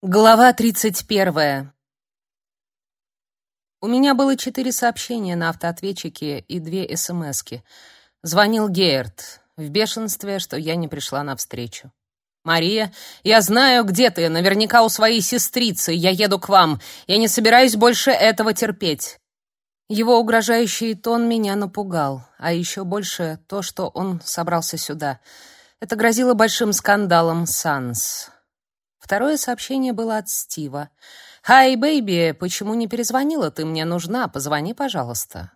Глава 31. У меня было четыре сообщения на автоответчике и две СМСки. Звонил Гейерт в бешенстве, что я не пришла на встречу. «Мария, я знаю, где ты, наверняка у своей сестрицы. Я еду к вам. Я не собираюсь больше этого терпеть». Его угрожающий тон меня напугал, а еще больше то, что он собрался сюда. Это грозило большим скандалом Санс. Второе сообщение было от Стива. «Hi, baby, почему не перезвонила? Ты мне нужна, позвони, пожалуйста».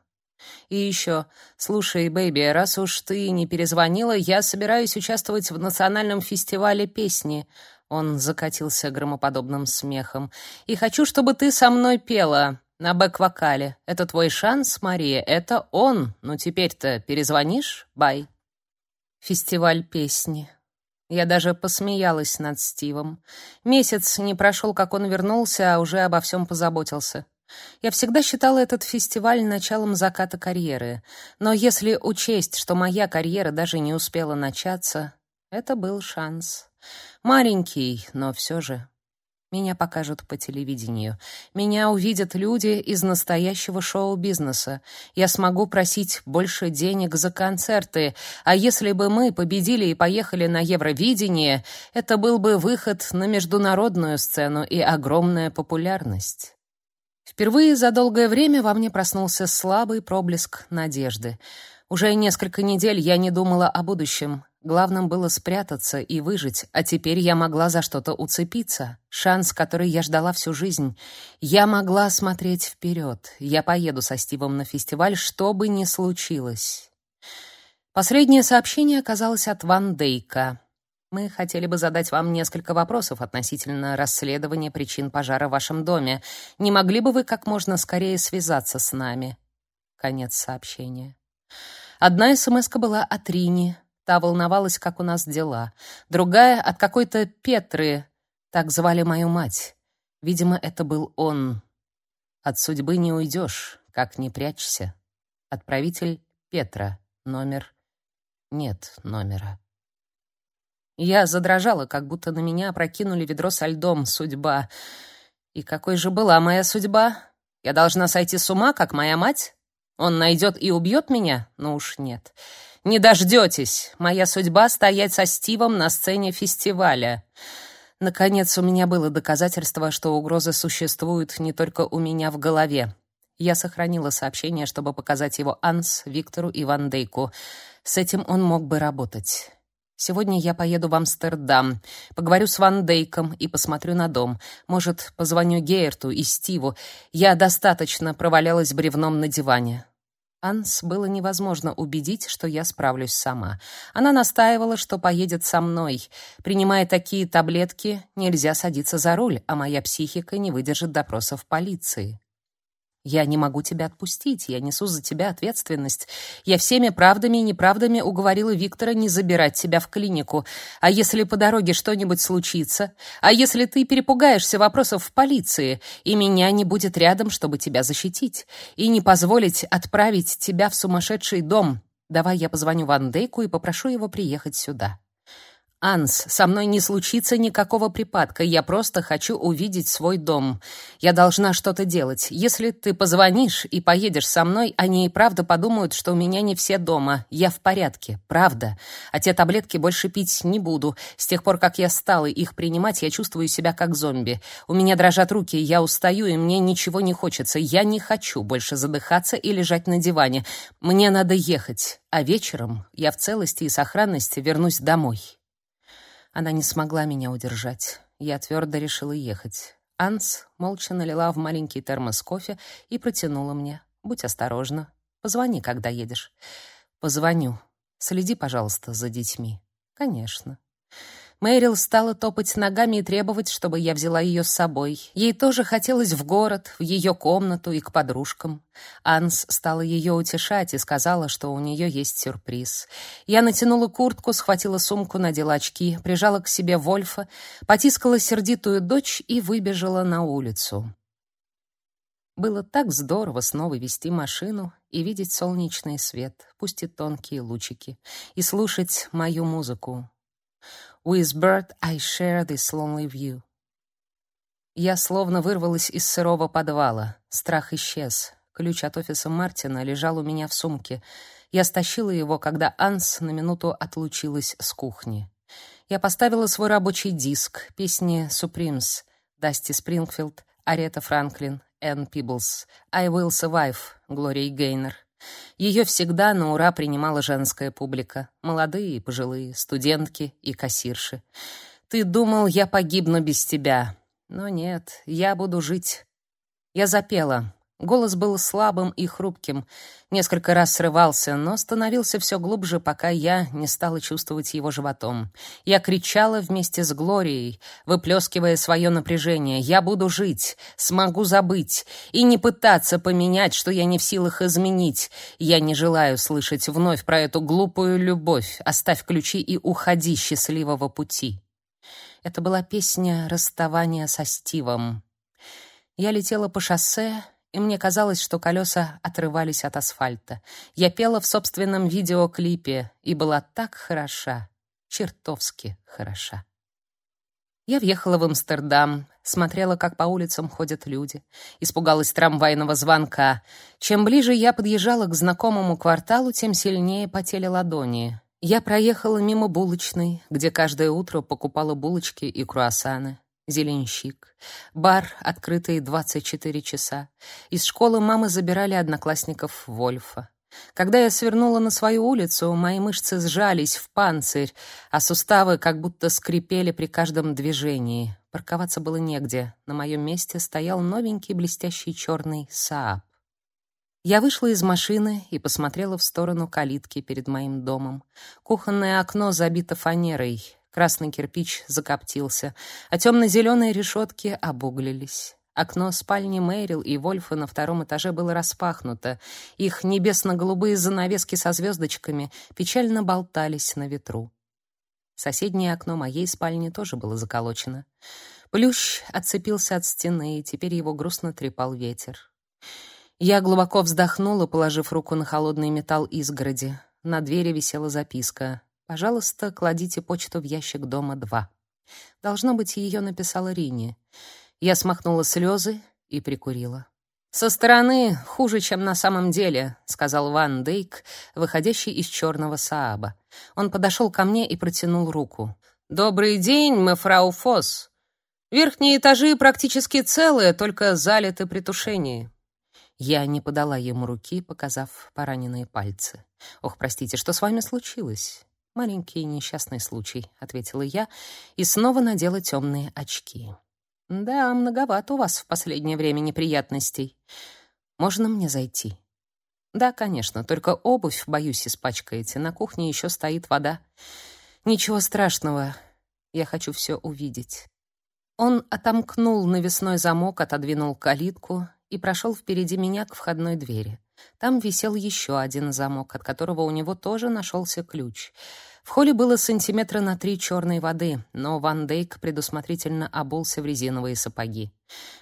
И еще, «Слушай, baby, раз уж ты не перезвонила, я собираюсь участвовать в национальном фестивале песни». Он закатился громоподобным смехом. «И хочу, чтобы ты со мной пела на бэк-вокале. Это твой шанс, Мария, это он. Ну теперь-то перезвонишь? Bye». Фестиваль песни. Я даже посмеялась над Стивом. Месяц не прошел, как он вернулся, а уже обо всем позаботился. Я всегда считала этот фестиваль началом заката карьеры, но если учесть, что моя карьера даже не успела начаться, это был шанс. Маленький, но все же. Меня покажут по телевидению. Меня увидят люди из настоящего шоу-бизнеса. Я смогу просить больше денег за концерты. А если бы мы победили и поехали на Евровидение, это был бы выход на международную сцену и огромная популярность. Впервые за долгое время во мне проснулся слабый проблеск надежды. Уже несколько недель я не думала о будущем. Главным было спрятаться и выжить, а теперь я могла за что-то уцепиться. Шанс, который я ждала всю жизнь. Я могла смотреть вперед. Я поеду со Стивом на фестиваль, что бы ни случилось. Последнее сообщение оказалось от Ван Дейка. Мы хотели бы задать вам несколько вопросов относительно расследования причин пожара в вашем доме. Не могли бы вы как можно скорее связаться с нами? Конец сообщения. Одна смска была от Рини, Та волновалась, как у нас дела. Другая — от какой-то Петры. Так звали мою мать. Видимо, это был он. От судьбы не уйдешь, как не прячься. Отправитель Петра. Номер... Нет номера. Я задрожала, как будто на меня опрокинули ведро со льдом. Судьба. И какой же была моя судьба? Я должна сойти с ума, как моя мать? Он найдет и убьет меня? Ну уж. Нет. Не дождетесь. Моя судьба стоять со Стивом на сцене фестиваля. Наконец, у меня было доказательство, что угроза существует не только у меня в голове. Я сохранила сообщение, чтобы показать его Анс, Виктору и Ван Дейку. С этим он мог бы работать. Сегодня я поеду в Амстердам, поговорю с Ван Дейком и посмотрю на дом. Может, позвоню Гейерту и Стиву. Я достаточно провалялась бревном на диване. Анс было невозможно убедить, что я справлюсь сама. Она настаивала, что поедет со мной. Принимая такие таблетки, нельзя садиться за руль, а моя психика не выдержит допросов полиции. Я не могу тебя отпустить, я несу за тебя ответственность. Я всеми правдами и неправдами уговорила Виктора не забирать тебя в клинику. А если по дороге что-нибудь случится? А если ты перепугаешься вопросов в полиции, и меня не будет рядом, чтобы тебя защитить, и не позволить отправить тебя в сумасшедший дом? Давай я позвоню Ван Дейку и попрошу его приехать сюда. Анс, со мной не случится никакого припадка. Я просто хочу увидеть свой дом. Я должна что-то делать. Если ты позвонишь и поедешь со мной, они и правда подумают, что у меня не все дома. Я в порядке, правда. А те таблетки больше пить не буду. С тех пор, как я стала их принимать, я чувствую себя как зомби. У меня дрожат руки, я устаю, и мне ничего не хочется. Я не хочу больше задыхаться и лежать на диване. Мне надо ехать. А вечером я в целости и сохранности вернусь домой. Она не смогла меня удержать. Я твердо решила ехать. Анс молча налила в маленький термос кофе и протянула мне. «Будь осторожна. Позвони, когда едешь». «Позвоню. Следи, пожалуйста, за детьми». «Конечно». Мэрил стала топать ногами и требовать, чтобы я взяла ее с собой. Ей тоже хотелось в город, в ее комнату и к подружкам. Анс стала ее утешать и сказала, что у нее есть сюрприз. Я натянула куртку, схватила сумку, надела очки, прижала к себе Вольфа, потискала сердитую дочь и выбежала на улицу. Было так здорово снова вести машину и видеть солнечный свет, пусть и тонкие лучики, и слушать мою музыку. With bird I share this lonely view. Я словно вырвалась из сырого подвала. Страх исчез. Ключ от офиса Мартина лежал у меня в сумке. Я стащила его, когда Анс на минуту отлучилась с кухни. Я поставила свой рабочий диск, песни Supremes, Дасти Спрингфилд, Арета Франклин, Энн Пиблс, I Will Survive, Глория Гейнер. Ее всегда на ура принимала женская публика, молодые и пожилые, студентки и кассирши. «Ты думал, я погибну без тебя?» Но нет, я буду жить. Я запела. Голос был слабым и хрупким, несколько раз срывался, но становился все глубже, пока я не стала чувствовать его животом. Я кричала вместе с Глорией, выплескивая свое напряжение. «Я буду жить, смогу забыть и не пытаться поменять, что я не в силах изменить. Я не желаю слышать вновь про эту глупую любовь. Оставь ключи и уходи счастливого пути». Это была песня расставания со Стивом. Я летела по шоссе, и мне казалось, что колеса отрывались от асфальта. Я пела в собственном видеоклипе и была так хороша, чертовски хороша. Я въехала в Амстердам, смотрела, как по улицам ходят люди, испугалась трамвайного звонка. Чем ближе я подъезжала к знакомому кварталу, тем сильнее потели ладони. Я проехала мимо булочной, где каждое утро покупала булочки и круассаны, зеленщик, бар, открытый 24 часа. Из школы мамы забирали одноклассников Вольфа. Когда я свернула на свою улицу, мои мышцы сжались в панцирь, а суставы как будто скрипели при каждом движении. Парковаться было негде. На моем месте стоял новенький блестящий черный Saab. Я вышла из машины и посмотрела в сторону калитки перед моим домом. Кухонное окно забито фанерой, красный кирпич закоптился, а темно-зеленые решетки обуглились. Окно спальни Мэрил и Вольфа на втором этаже было распахнуто. Их небесно-голубые занавески со звездочками печально болтались на ветру. Соседнее окно моей спальни тоже было заколочено. Плющ отцепился от стены, и теперь его грустно трепал ветер. Я глубоко вздохнула, положив руку на холодный металл изгороди. На двери висела записка: "Пожалуйста, кладите почту в ящик дома 2". Должно быть, ее написала Рине. Я смахнула слезы и прикурила. Со стороны хуже, чем на самом деле, сказал Ван Дейк, выходящий из черного Сааба. Он подошел ко мне и протянул руку. Добрый день, мэфрау Фос. Верхние этажи практически целые, только залиты при тушении. Я не подала ему руки, показав пораненные пальцы. «Ох, простите, что с вами случилось?» «Маленький несчастный случай», — ответила я и снова надела темные очки. «Да, многовато у вас в последнее время неприятностей. Можно мне зайти?» «Да, конечно, только обувь, боюсь, испачкаете. На кухне еще стоит вода. Ничего страшного, я хочу все увидеть». Он отомкнул навесной замок, отодвинул калитку и прошел впереди меня к входной двери. Там висел еще один замок, от которого у него тоже нашелся ключ. В холле было сантиметра на три черной воды, но Ван Дейк предусмотрительно обулся в резиновые сапоги.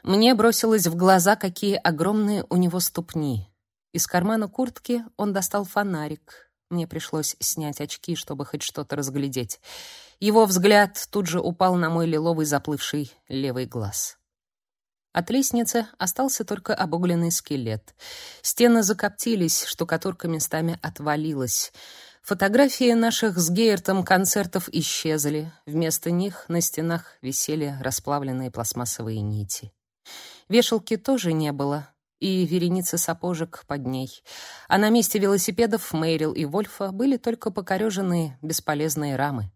Мне бросилось в глаза, какие огромные у него ступни. Из кармана куртки он достал фонарик. Мне пришлось снять очки, чтобы хоть что-то разглядеть. Его взгляд тут же упал на мой лиловый заплывший левый глаз. От лестницы остался только обугленный скелет. Стены закоптились, штукатурка местами отвалилась. Фотографии наших с Гейертом концертов исчезли. Вместо них на стенах висели расплавленные пластмассовые нити. Вешалки тоже не было, и вереницы сапожек под ней. А на месте велосипедов Мэрил и Вольфа были только покореженные бесполезные рамы,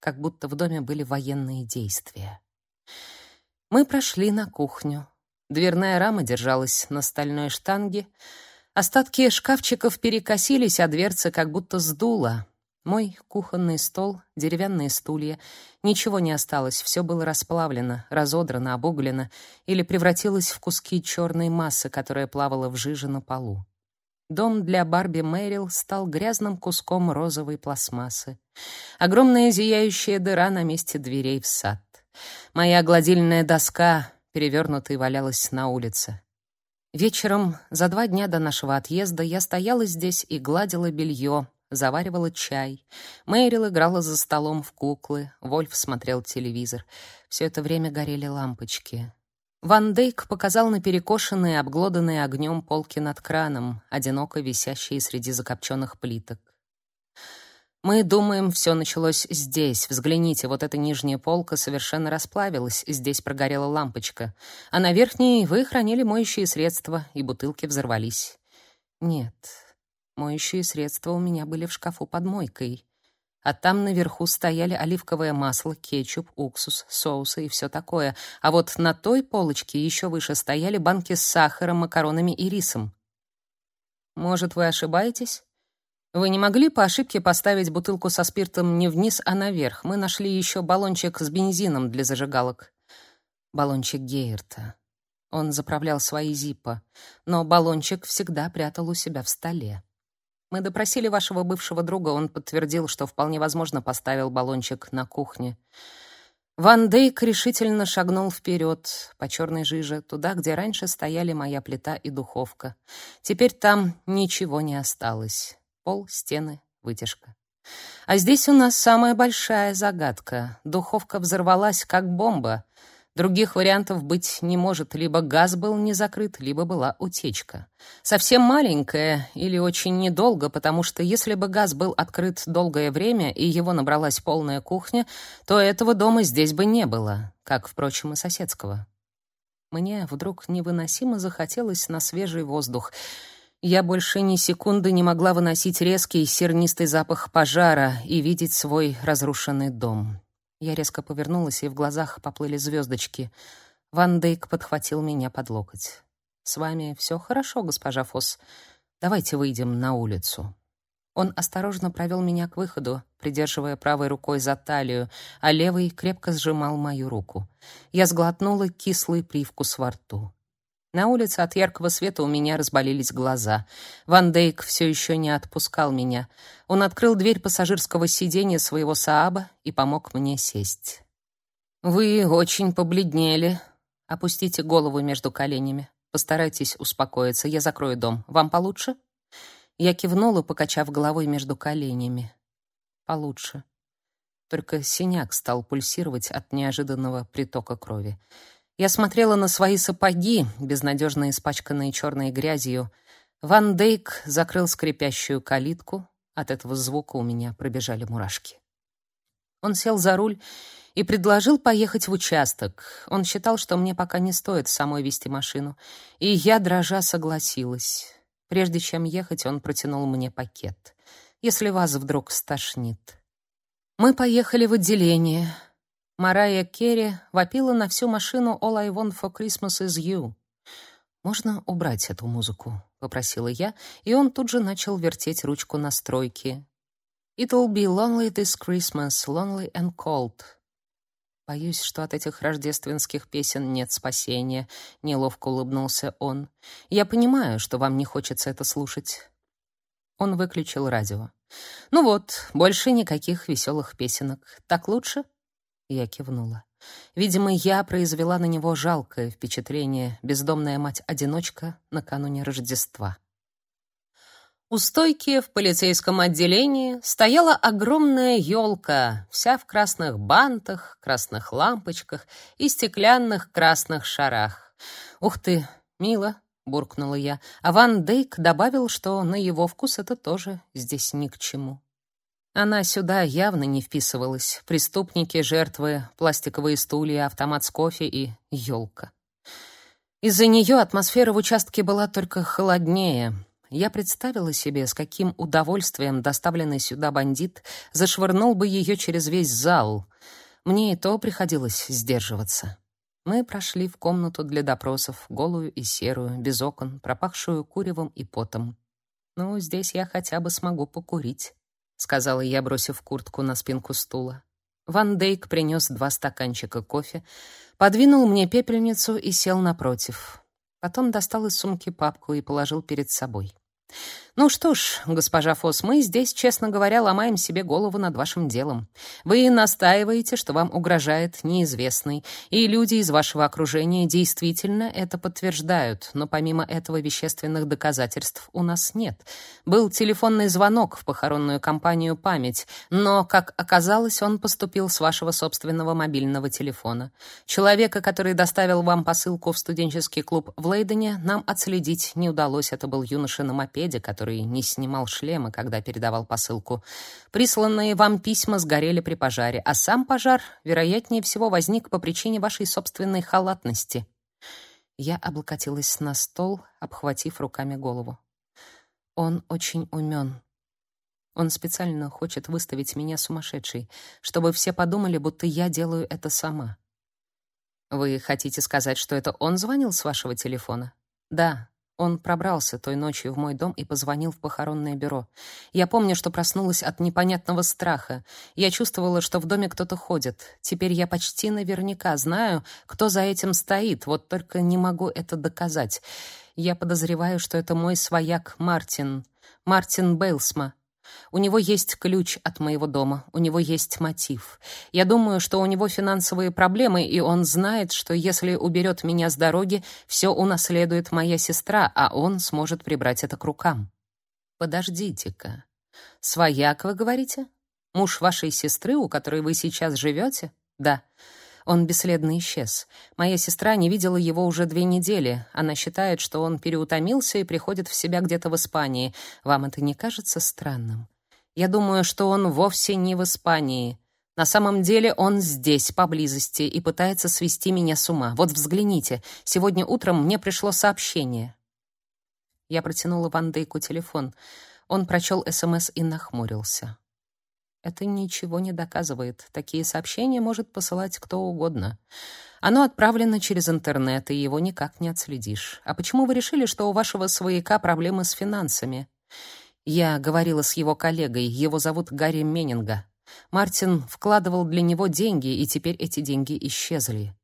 как будто в доме были военные действия. Мы прошли на кухню. Дверная рама держалась на стальной штанге. Остатки шкафчиков перекосились, а дверцы как будто сдуло. Мой кухонный стол, деревянные стулья. Ничего не осталось, все было расплавлено, разодрано, обуглено или превратилось в куски черной массы, которая плавала в жиже на полу. Дом для Барби Мэрил стал грязным куском розовой пластмассы. Огромная зияющая дыра на месте дверей в сад. Моя гладильная доска, перевернутая, валялась на улице. Вечером, за два дня до нашего отъезда, я стояла здесь и гладила белье, заваривала чай. Мэрил играла за столом в куклы, Вольф смотрел телевизор. Все это время горели лампочки. Ван Дейк показал на перекошенные, обглоданные огнем полки над краном, одиноко висящие среди закопченных плиток. Мы думаем, все началось здесь. Взгляните, вот эта нижняя полка совершенно расплавилась, здесь прогорела лампочка, а на верхней вы хранили моющие средства, и бутылки взорвались. Нет, моющие средства у меня были в шкафу под мойкой а там наверху стояли оливковое масло, кетчуп, уксус, соусы и все такое. А вот на той полочке еще выше стояли банки с сахаром, макаронами и рисом. Может, вы ошибаетесь? Вы не могли по ошибке поставить бутылку со спиртом не вниз, а наверх? Мы нашли еще баллончик с бензином для зажигалок. Баллончик Гейерта. Он заправлял свои зиппо, но баллончик всегда прятал у себя в столе. Мы допросили вашего бывшего друга, он подтвердил, что вполне возможно поставил баллончик на кухне. Ван Дейк решительно шагнул вперед по черной жиже, туда, где раньше стояли моя плита и духовка. Теперь там ничего не осталось. Пол, стены, вытяжка. А здесь у нас самая большая загадка. Духовка взорвалась как бомба. Других вариантов быть не может. Либо газ был не закрыт, либо была утечка. Совсем маленькая или очень недолго, потому что если бы газ был открыт долгое время и его набралась полная кухня, то этого дома здесь бы не было, как, впрочем, и соседского. Мне вдруг невыносимо захотелось на свежий воздух. Я больше ни секунды не могла выносить резкий сернистый запах пожара и видеть свой разрушенный дом. Я резко повернулась, и в глазах поплыли звездочки. Ван Дейк подхватил меня под локоть. «С вами все хорошо, госпожа Фосс. Давайте выйдем на улицу». Он осторожно провел меня к выходу, придерживая правой рукой за талию, а левой крепко сжимал мою руку. Я сглотнула кислый привкус во рту. На улице от яркого света у меня разболелись глаза. Ван Дейк все еще не отпускал меня. Он открыл дверь пассажирского сиденья своего Сааба и помог мне сесть. «Вы очень побледнели. Опустите голову между коленями. Постарайтесь успокоиться. Я закрою дом. Вам получше?» Я кивнула, покачав головой между коленями. «Получше». Только синяк стал пульсировать от неожиданного притока крови. Я смотрела на свои сапоги, безнадежно испачканные черной грязью. Ван Дейк закрыл скрипящую калитку. От этого звука у меня пробежали мурашки. Он сел за руль и предложил поехать в участок. Он считал, что мне пока не стоит самой вести машину, и я, дрожа, согласилась. Прежде чем ехать, он протянул мне пакет. «Если вас вдруг стошнит». Мы поехали в отделение. Марайя Керри вопила на всю машину «All I want for Christmas is you». «Можно убрать эту музыку?» — попросила я, и он тут же начал вертеть ручку настройки. «It'll be lonely this Christmas, lonely and cold». Боюсь, что от этих рождественских песен нет спасения, неловко улыбнулся он. Я понимаю, что вам не хочется это слушать. Он выключил радио. Ну вот, больше никаких веселых песенок. Так лучше? Я кивнула. Видимо, я произвела на него жалкое впечатление, бездомная мать-одиночка накануне Рождества. У стойки в полицейском отделении стояла огромная елка, вся в красных бантах, красных лампочках и стеклянных красных шарах. «Ух ты, мило!» — буркнула я, а Ван Дейк добавил, что на его вкус это тоже здесь ни к чему. Она сюда явно не вписывалась. Преступники, жертвы, пластиковые стулья, автомат с кофе и елка. Из-за нее атмосфера в участке была только холоднее. Я представила себе, с каким удовольствием доставленный сюда бандит зашвырнул бы ее через весь зал. Мне и то приходилось сдерживаться. Мы прошли в комнату для допросов, голую и серую, без окон, пропахшую куревом и потом. Ну, здесь я хотя бы смогу покурить сказала я, бросив куртку на спинку стула. Ван Дейк принес два стаканчика кофе, подвинул мне пепельницу и сел напротив. Потом достал из сумки папку и положил перед собой. Ну что ж, госпожа Фос, мы здесь, честно говоря, ломаем себе голову над вашим делом. Вы настаиваете, что вам угрожает неизвестный, и люди из вашего окружения действительно это подтверждают, но помимо этого вещественных доказательств у нас нет. Был телефонный звонок в похоронную компанию «Память», но, как оказалось, он поступил с вашего собственного мобильного телефона. Человека, который доставил вам посылку в студенческий клуб в Лейдене, нам отследить не удалось. Это был юноша на мопеде, который который не снимал шлема, когда передавал посылку. Присланные вам письма сгорели при пожаре, а сам пожар, вероятнее всего, возник по причине вашей собственной халатности. Я облокотилась на стол, обхватив руками голову. Он очень умен. Он специально хочет выставить меня сумасшедшей, чтобы все подумали, будто я делаю это сама. Вы хотите сказать, что это он звонил с вашего телефона? Да, он пробрался той ночью в мой дом и позвонил в похоронное бюро. Я помню, что проснулась от непонятного страха. Я чувствовала, что в доме кто-то ходит. Теперь я почти наверняка знаю, кто за этим стоит, вот только не могу это доказать. Я подозреваю, что это мой свояк Мартин, Мартин Бейлсма. У него есть ключ от моего дома, у него есть мотив. Я думаю, что у него финансовые проблемы, и он знает, что если уберет меня с дороги, все унаследует моя сестра, а он сможет прибрать это к рукам. Подождите-ка. Свояк, вы говорите? Муж вашей сестры, у которой вы сейчас живете? Да. Он бесследно исчез. Моя сестра не видела его уже две недели. Она считает, что он переутомился и приходит в себя где-то в Испании. Вам это не кажется странным? Я думаю, что он вовсе не в Испании. На самом деле он здесь, поблизости, и пытается свести меня с ума. Вот взгляните, сегодня утром мне пришло сообщение. Я протянула Ван Дейку телефон. Он прочел СМС и нахмурился. Это ничего не доказывает. Такие сообщения может посылать кто угодно. Оно отправлено через интернет, и его никак не отследишь. А почему вы решили, что у вашего свояка проблемы с финансами? Я говорила с его коллегой, его зовут Гарри Меннинга. Мартин вкладывал для него деньги, и теперь эти деньги исчезли.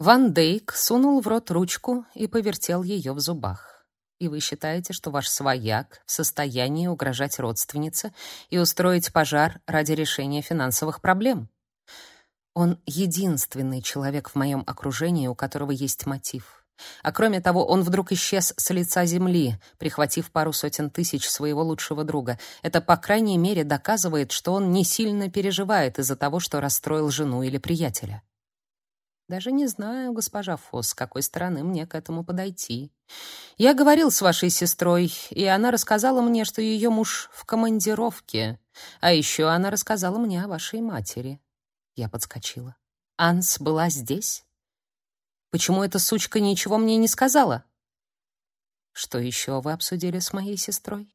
Ван Дейк сунул в рот ручку и повертел ее в зубах. И вы считаете, что ваш свояк в состоянии угрожать родственнице и устроить пожар ради решения финансовых проблем? Он единственный человек в моем окружении, у которого есть мотив. А кроме того, он вдруг исчез с лица земли, прихватив пару сотен тысяч своего лучшего друга. Это, по крайней мере, доказывает, что он не сильно переживает из-за того, что расстроил жену или приятеля. Даже не знаю, госпожа Фосс, с какой стороны мне к этому подойти. Я говорил с вашей сестрой, и она рассказала мне, что ее муж в командировке. А еще она рассказала мне о вашей матери. Я подскочила. Анс была здесь? Почему эта сучка ничего мне не сказала? Что еще вы обсудили с моей сестрой?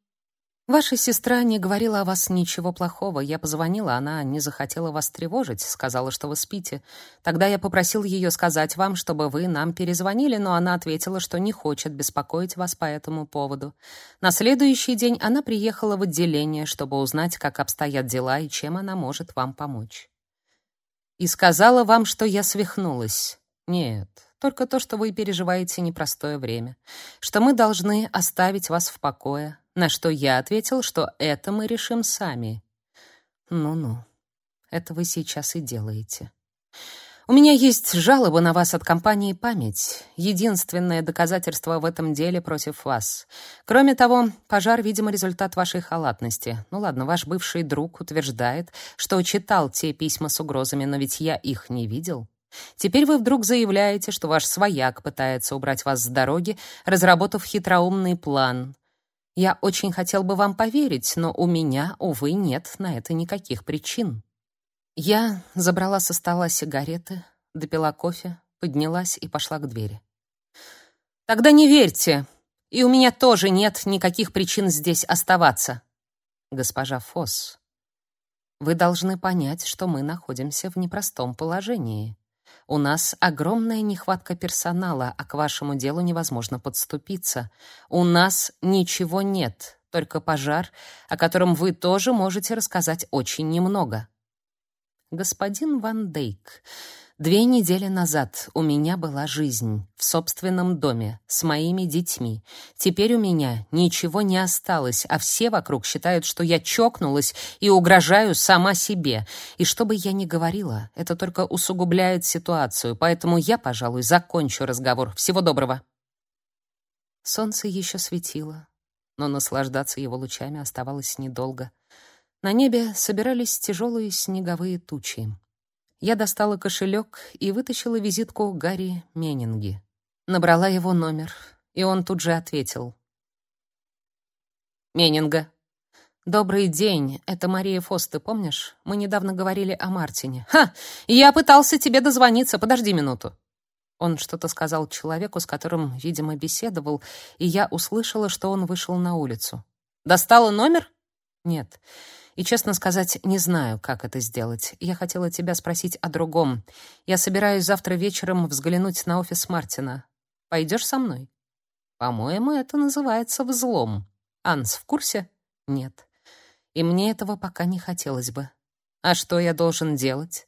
Ваша сестра не говорила о вас ничего плохого. Я позвонила, она не захотела вас тревожить, сказала, что вы спите. Тогда я попросил ее сказать вам, чтобы вы нам перезвонили, но она ответила, что не хочет беспокоить вас по этому поводу. На следующий день она приехала в отделение, чтобы узнать, как обстоят дела и чем она может вам помочь. И сказала вам, что я свихнулась. Нет, только то, что вы переживаете непростое время, что мы должны оставить вас в покое, на что я ответил, что это мы решим сами. Ну-ну, это вы сейчас и делаете. У меня есть жалоба на вас от компании «Память». Единственное доказательство в этом деле против вас. Кроме того, пожар, видимо, результат вашей халатности. Ну ладно, ваш бывший друг утверждает, что читал те письма с угрозами, но ведь я их не видел. Теперь вы вдруг заявляете, что ваш свояк пытается убрать вас с дороги, разработав хитроумный план. Я очень хотел бы вам поверить, но у меня, увы, нет на это никаких причин. Я забрала со стола сигареты, допила кофе, поднялась и пошла к двери. Тогда не верьте, и у меня тоже нет никаких причин здесь оставаться. Госпожа Фосс, вы должны понять, что мы находимся в непростом положении. У нас огромная нехватка персонала, а к вашему делу невозможно подступиться. У нас ничего нет, только пожар, о котором вы тоже можете рассказать очень немного. Господин Ван Дейк, Две недели назад у меня была жизнь в собственном доме с моими детьми. Теперь у меня ничего не осталось, а все вокруг считают, что я чокнулась и угрожаю сама себе. И что бы я ни говорила, это только усугубляет ситуацию, поэтому я, пожалуй, закончу разговор. Всего доброго. Солнце еще светило, но наслаждаться его лучами оставалось недолго. На небе собирались тяжелые снеговые тучи. Я достала кошелек и вытащила визитку Гарри Меннинги. Набрала его номер, и он тут же ответил. «Меннинга. Добрый день, это Мария Фос, ты помнишь? Мы недавно говорили о Мартине. Ха! Я пытался тебе дозвониться, подожди минуту». Он что-то сказал человеку, с которым, видимо, беседовал, и я услышала, что он вышел на улицу. «Достала номер?» «Нет. И, честно сказать, не знаю, как это сделать. Я хотела тебя спросить о другом. Я собираюсь завтра вечером взглянуть на офис Мартина. Пойдешь со мной? По-моему, это называется взлом. Анс в курсе? Нет. И мне этого пока не хотелось бы. А что я должен делать?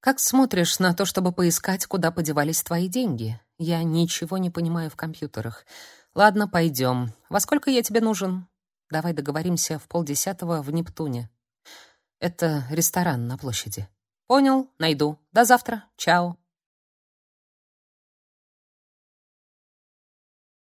Как смотришь на то, чтобы поискать, куда подевались твои деньги? Я ничего не понимаю в компьютерах. Ладно, пойдем. Во сколько я тебе нужен? Давай договоримся в полдесятого в Нептуне. Это ресторан на площади. Понял, найду. До завтра. Чао.